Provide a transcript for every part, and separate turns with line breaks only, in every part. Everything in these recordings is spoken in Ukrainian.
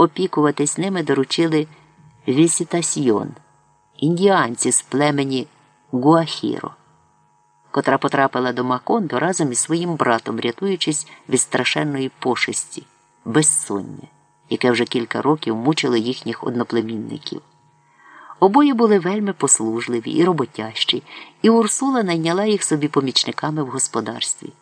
опікуватись ними доручили Вісітасьйон, індіанці з племені Гуахіро, котра потрапила до Макондо разом із своїм братом, рятуючись від страшенної пошесті, безсоння, яке вже кілька років мучило їхніх одноплемінників. Обоє були вельми послужливі і роботящі, і Урсула найняла їх собі помічниками в господарстві.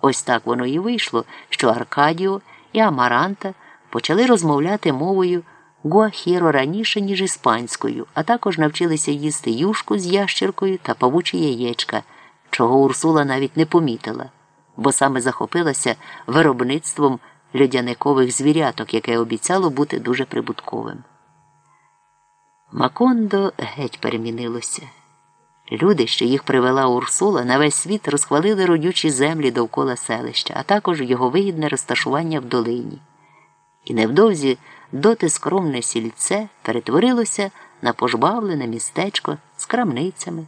Ось так воно і вийшло, що Аркадіо і Амаранта почали розмовляти мовою гуахіро раніше, ніж іспанською, а також навчилися їсти юшку з ящеркою та павучі яєчка, чого Урсула навіть не помітила, бо саме захопилася виробництвом льодяникових звіряток, яке обіцяло бути дуже прибутковим. Макондо геть перемінилося. Люди, що їх привела Урсула, на весь світ розхвалили родючі землі довкола селища, а також його вигідне розташування в долині. І невдовзі доти скромне сільце перетворилося на пожбавлене містечко з крамницями,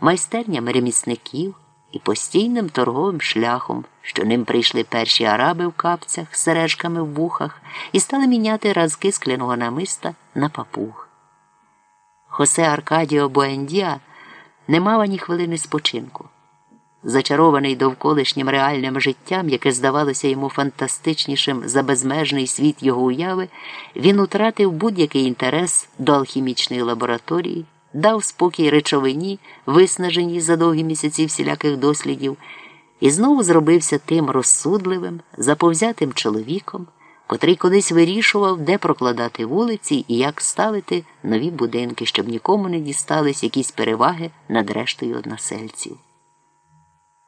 майстернями ремісників і постійним торговим шляхом, що ним прийшли перші араби в капцях з сережками в вухах і стали міняти разки скляного намиста на папуг. Хосе Аркадіо Буендіа не мав ані хвилини спочинку. Зачарований довколишнім реальним життям, яке здавалося йому фантастичнішим за безмежний світ його уяви, він утратив будь-який інтерес до алхімічної лабораторії, дав спокій речовині, виснаженій за довгі місяці всіляких дослідів, і знову зробився тим розсудливим, заповзятим чоловіком, котрий колись вирішував, де прокладати вулиці і як ставити нові будинки, щоб нікому не дістались якісь переваги над рештою односельців.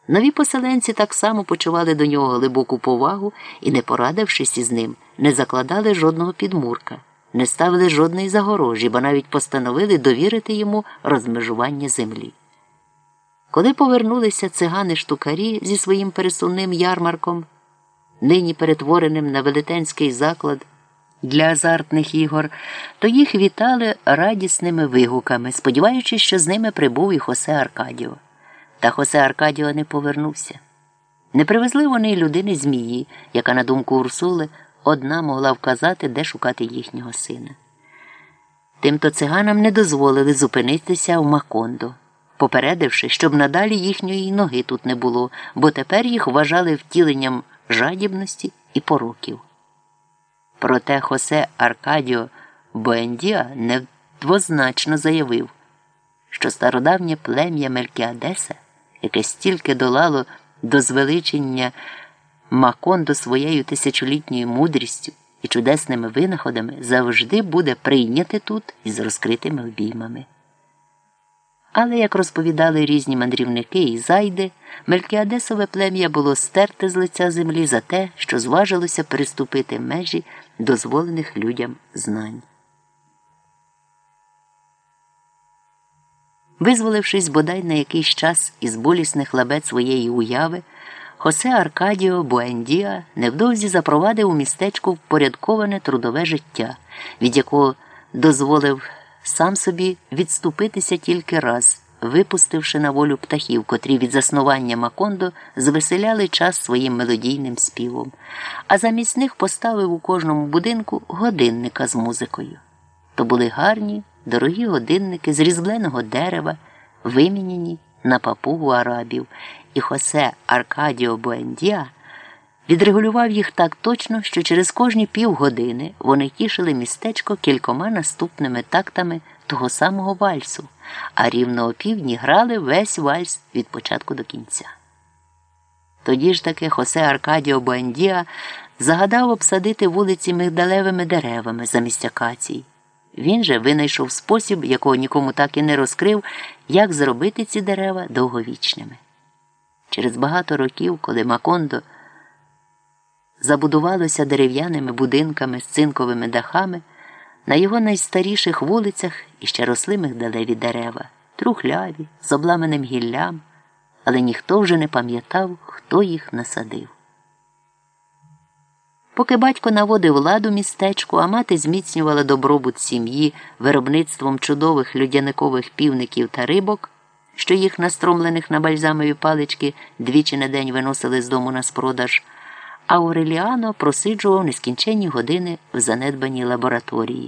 Нові поселенці так само почували до нього глибоку повагу і, не порадившись із ним, не закладали жодного підмурка, не ставили жодної загорожі, бо навіть постановили довірити йому розмежування землі. Коли повернулися цигани штукарі зі своїм пересувним ярмарком, нині перетвореним на велетенський заклад для азартних ігор, то їх вітали радісними вигуками, сподіваючись, що з ними прибув і Хосе Аркадіо. Та Хосе Аркадіо не повернувся. Не привезли вони й людини Змії, яка, на думку Урсули, одна могла вказати, де шукати їхнього сина. Тимто циганам не дозволили зупинитися в Макондо, попередивши, щоб надалі їхньої ноги тут не було, бо тепер їх вважали втіленням жадібності і пороків. Проте Хосе Аркадіо Боендіа недвозначно заявив, що стародавнє плем'я Мелькіадеса, яке стільки долало до звеличення Макондо своєю тисячолітньою мудрістю і чудесними винаходами, завжди буде прийняте тут із розкритими обіймами. Але, як розповідали різні мандрівники і зайди, Мелькіадесове плем'я було стерте з лиця землі за те, що зважилося приступити межі дозволених людям знань. Визволившись бодай на якийсь час із болісних лабет своєї уяви, Хосе Аркадіо Буендіа невдовзі запровадив у містечку впорядковане трудове життя, від якого дозволив сам собі відступитися тільки раз, випустивши на волю птахів, котрі від заснування Макондо звеселяли час своїм мелодійним співом, а замість них поставив у кожному будинку годинника з музикою. То були гарні, дорогі годинники з різбленого дерева, вимінені на папугу арабів, і Хосе Аркадіо Буендіа відрегулював їх так точно, що через кожні півгодини вони тішили містечко кількома наступними тактами того самого вальсу, а рівно опівдні грали весь вальс від початку до кінця. Тоді ж таки Хосе Аркадіо Буендіа загадав обсадити вулиці мигдалевими деревами замість акацій. Він же винайшов спосіб, якого нікому так і не розкрив, як зробити ці дерева довговічними. Через багато років, коли Макондо забудувалося дерев'яними будинками з цинковими дахами, на його найстаріших вулицях іще росли мигдалеві дерева, трухляві, з обламаним гіллям, але ніхто вже не пам'ятав, хто їх насадив. Поки батько наводив ладу містечку, а мати зміцнювала добробут сім'ї виробництвом чудових людяникових півників та рибок, що їх настромлених на бальзамові палички двічі на день виносили з дому на спродаж. Ауреліано просиджував нескінченні години в занедбаній лабораторії.